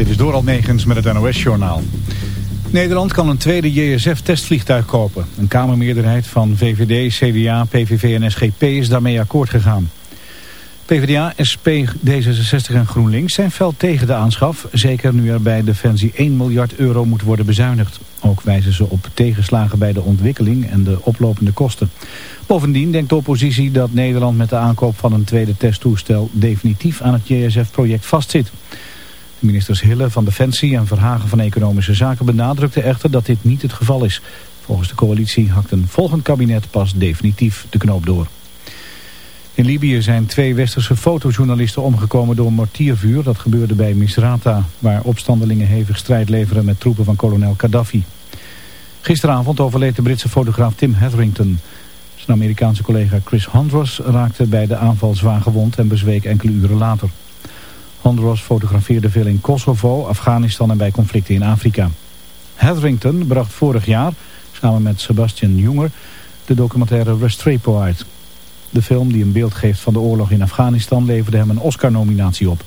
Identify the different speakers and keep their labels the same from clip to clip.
Speaker 1: Dit is Doral Negens met het NOS-journaal. Nederland kan een tweede JSF-testvliegtuig kopen. Een kamermeerderheid van VVD, CDA, PVV en SGP is daarmee akkoord gegaan. PvdA, SP, D66 en GroenLinks zijn fel tegen de aanschaf. Zeker nu er bij Defensie 1 miljard euro moet worden bezuinigd. Ook wijzen ze op tegenslagen bij de ontwikkeling en de oplopende kosten. Bovendien denkt de oppositie dat Nederland met de aankoop van een tweede testtoestel definitief aan het JSF-project vastzit. Ministers Hille van Defensie en Verhagen van Economische Zaken benadrukten echter dat dit niet het geval is. Volgens de coalitie hakt een volgend kabinet pas definitief de knoop door. In Libië zijn twee westerse fotojournalisten omgekomen door mortiervuur. Dat gebeurde bij Misrata, waar opstandelingen hevig strijd leveren met troepen van kolonel Gaddafi. Gisteravond overleed de Britse fotograaf Tim Hetherington. Zijn Amerikaanse collega Chris Hondros raakte bij de aanval zwaar gewond en bezweek enkele uren later. Hondros fotografeerde veel in Kosovo, Afghanistan en bij conflicten in Afrika. Hetherington bracht vorig jaar, samen met Sebastian Junger, de documentaire Restrepo uit. De film die een beeld geeft van de oorlog in Afghanistan leverde hem een Oscar-nominatie op.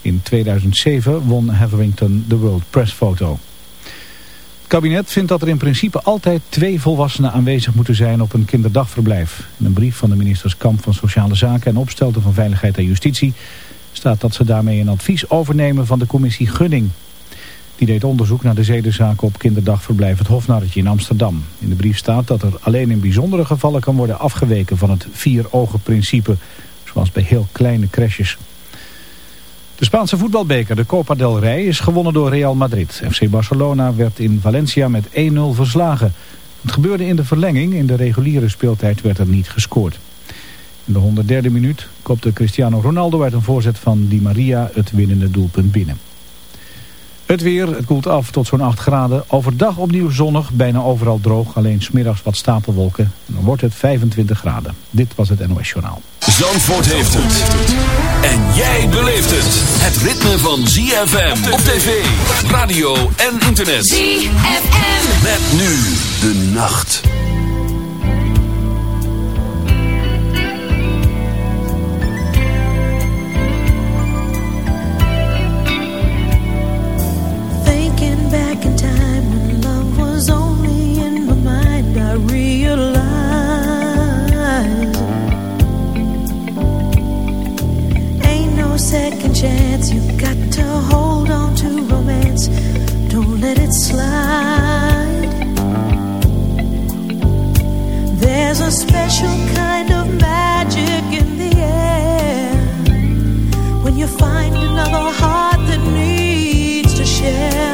Speaker 1: In 2007 won Hetherington de World Press Photo. Het kabinet vindt dat er in principe altijd twee volwassenen aanwezig moeten zijn op een kinderdagverblijf. In een brief van de ministers Kamp van Sociale Zaken en Opstelten van Veiligheid en Justitie staat dat ze daarmee een advies overnemen van de commissie Gunning. Die deed onderzoek naar de zedenzaak op kinderdagverblijf het Hofnarretje in Amsterdam. In de brief staat dat er alleen in bijzondere gevallen kan worden afgeweken van het vier-ogen-principe, zoals bij heel kleine crashes. De Spaanse voetbalbeker, de Copa del Rey, is gewonnen door Real Madrid. FC Barcelona werd in Valencia met 1-0 verslagen. Het gebeurde in de verlenging, in de reguliere speeltijd werd er niet gescoord. In de 103e minuut kopte Cristiano Ronaldo uit een voorzet van Di Maria het winnende doelpunt binnen. Het weer, het koelt af tot zo'n 8 graden. Overdag opnieuw zonnig, bijna overal droog. Alleen smiddags wat stapelwolken. En dan wordt het 25 graden. Dit was het NOS Journaal.
Speaker 2: Zandvoort heeft het. En jij beleeft het. Het ritme van ZFM op tv, radio en internet. ZFM. Met nu de nacht.
Speaker 3: Chance. you've got to hold on to romance. Don't let it slide. There's a special kind of magic in the air when you find another heart that needs to share.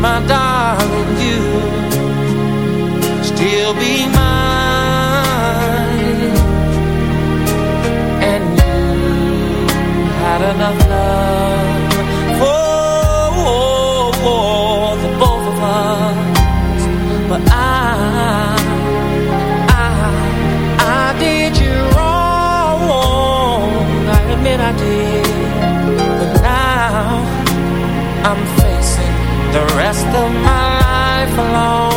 Speaker 4: my darling, you still be mine. And you had enough love for, the both of us, but I, I, I did you wrong. I admit I did, but now I'm the rest of my life alone.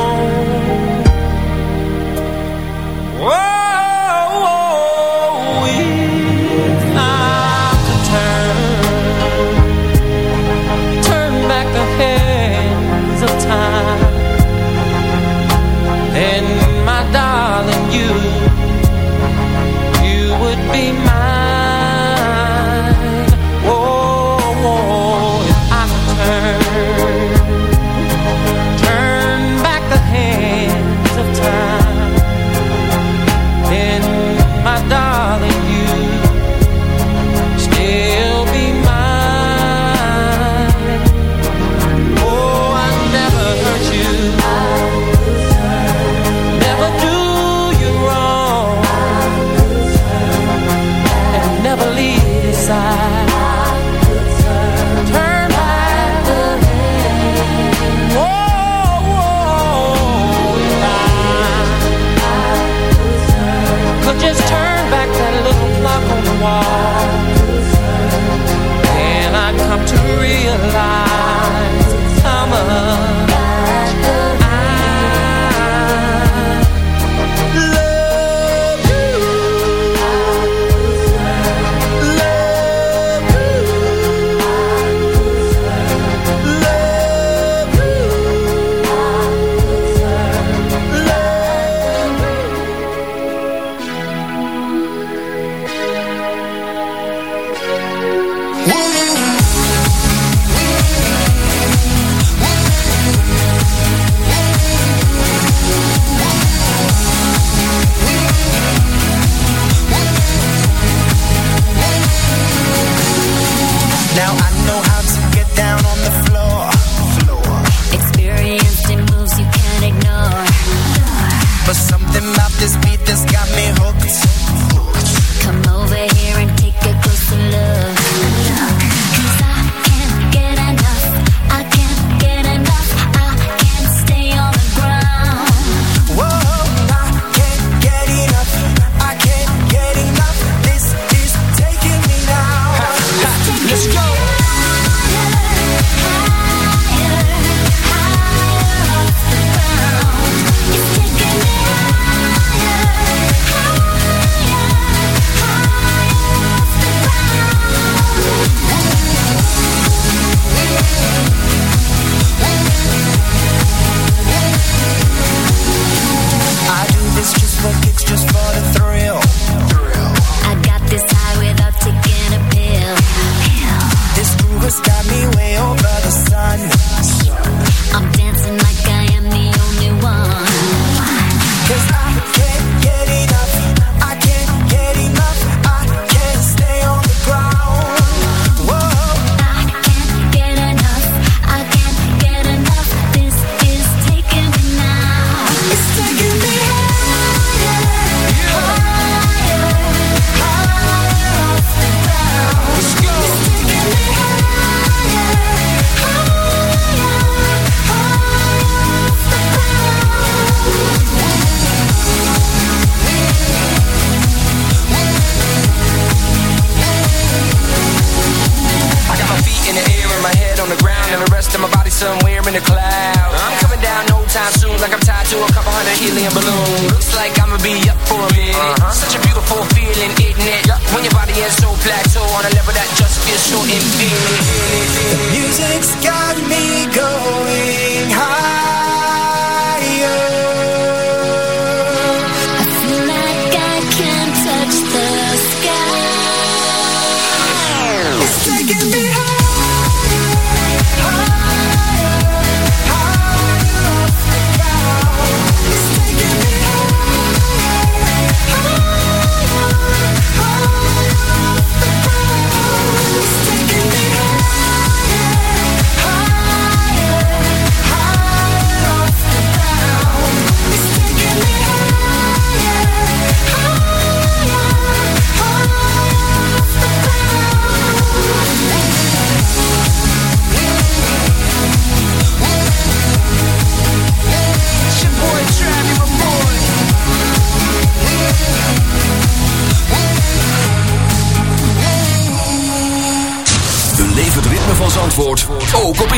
Speaker 4: this beat, this got me hooked.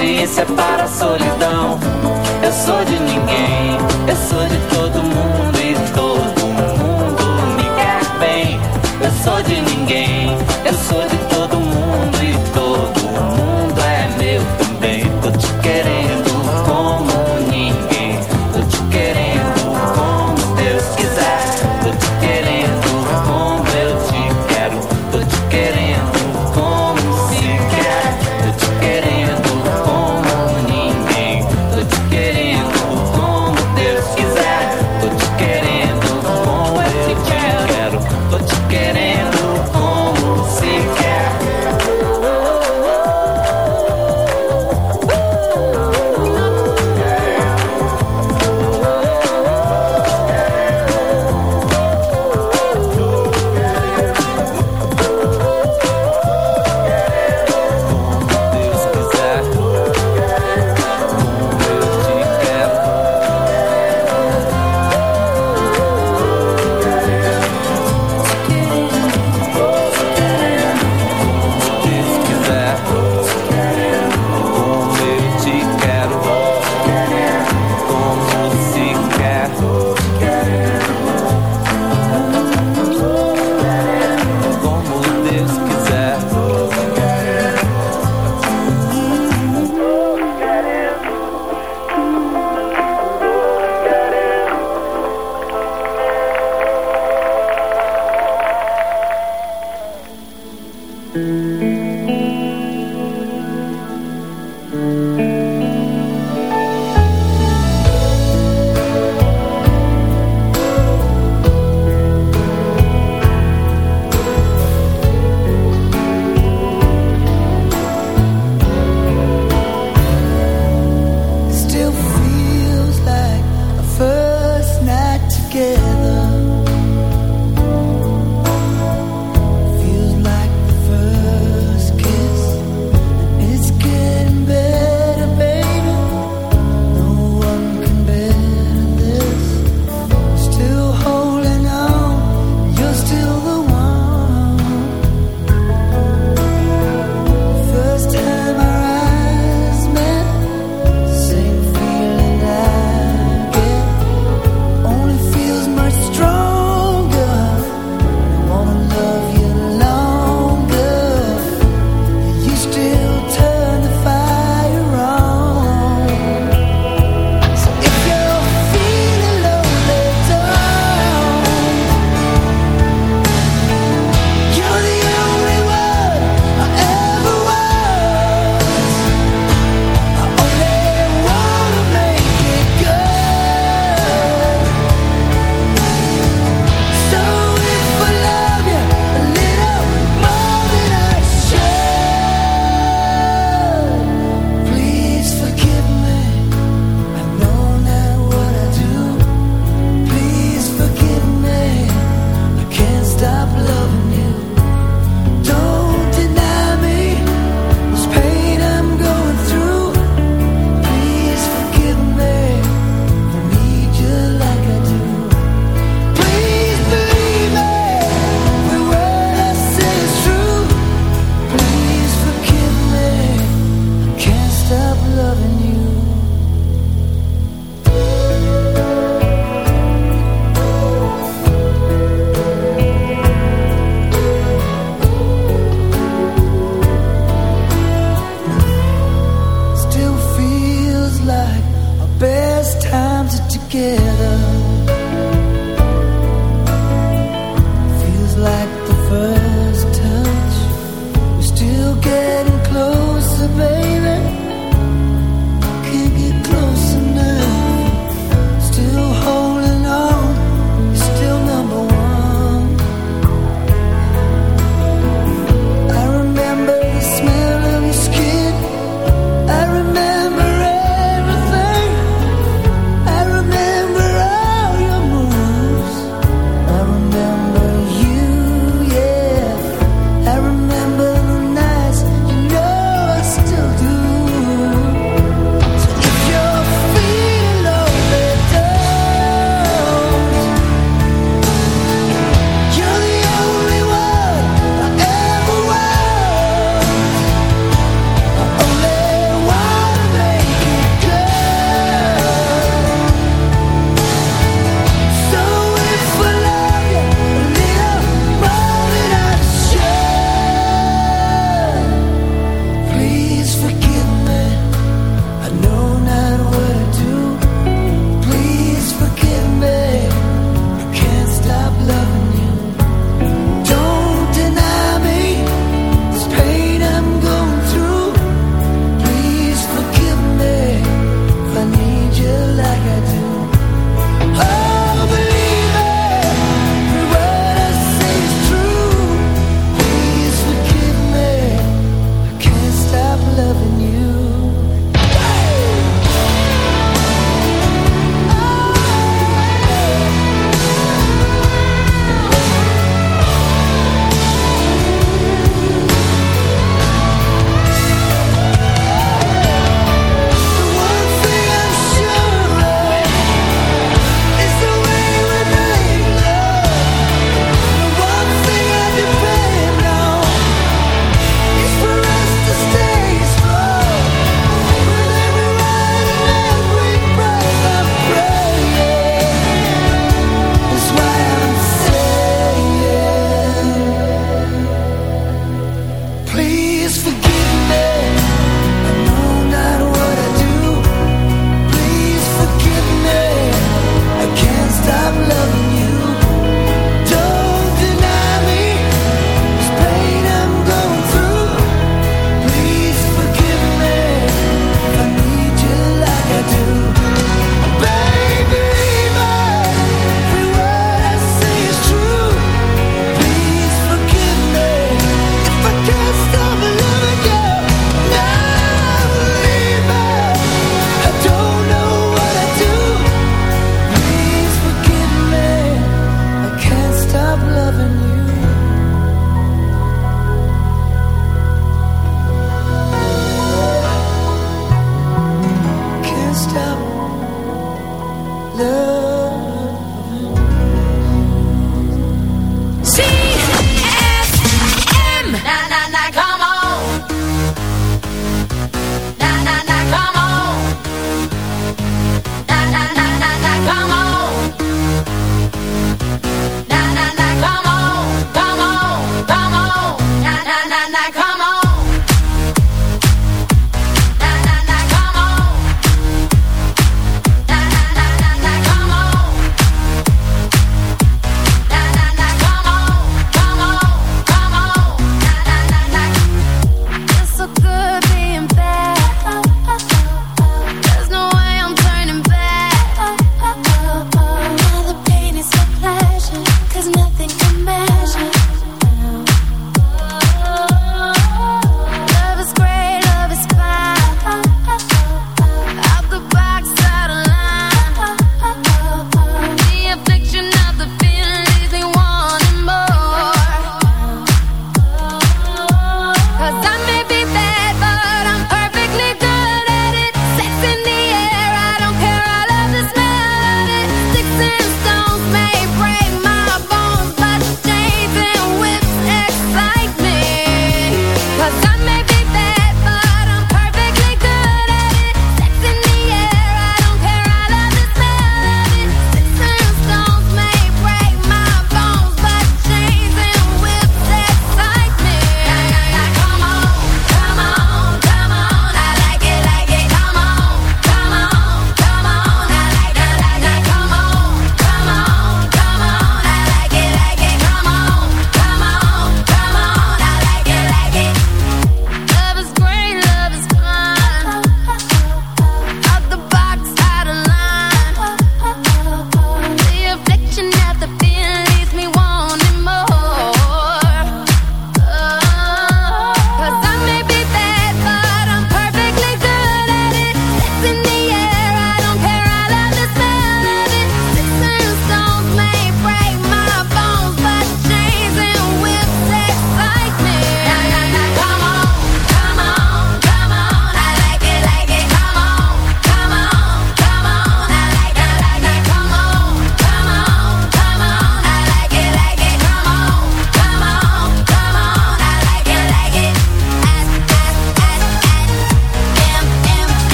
Speaker 5: obediência para a solidão. Eu sou de ninguém, eu sou
Speaker 6: de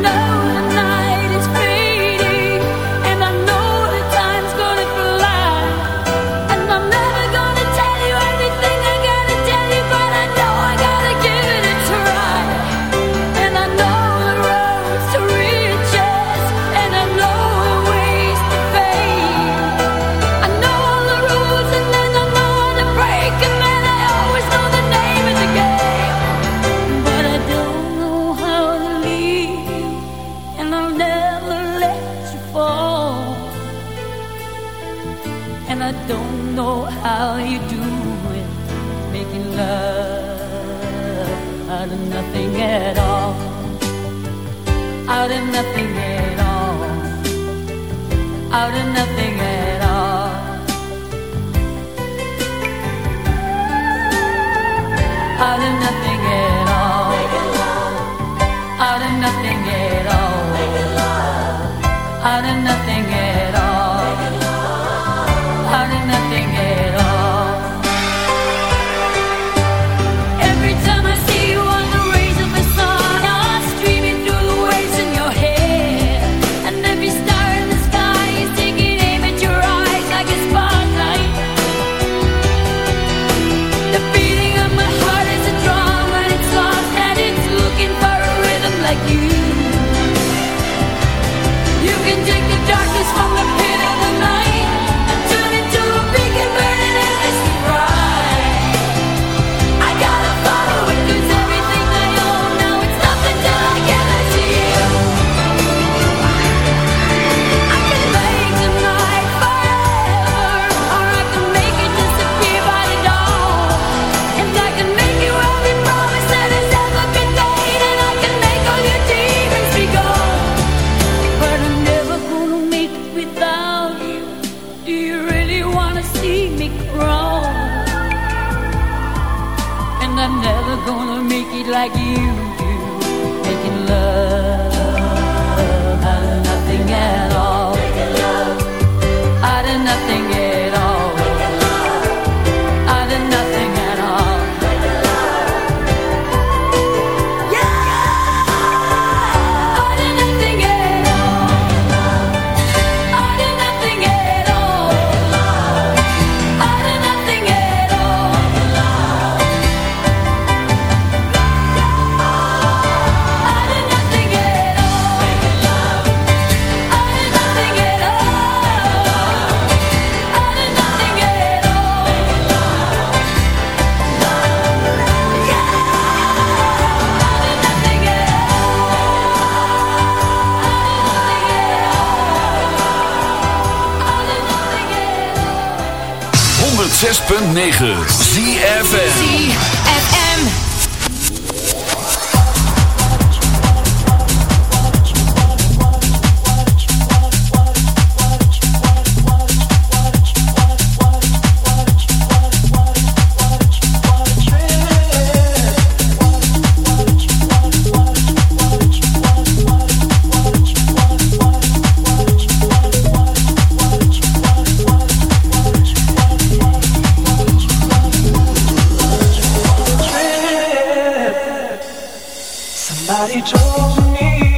Speaker 6: know Somebody
Speaker 2: told me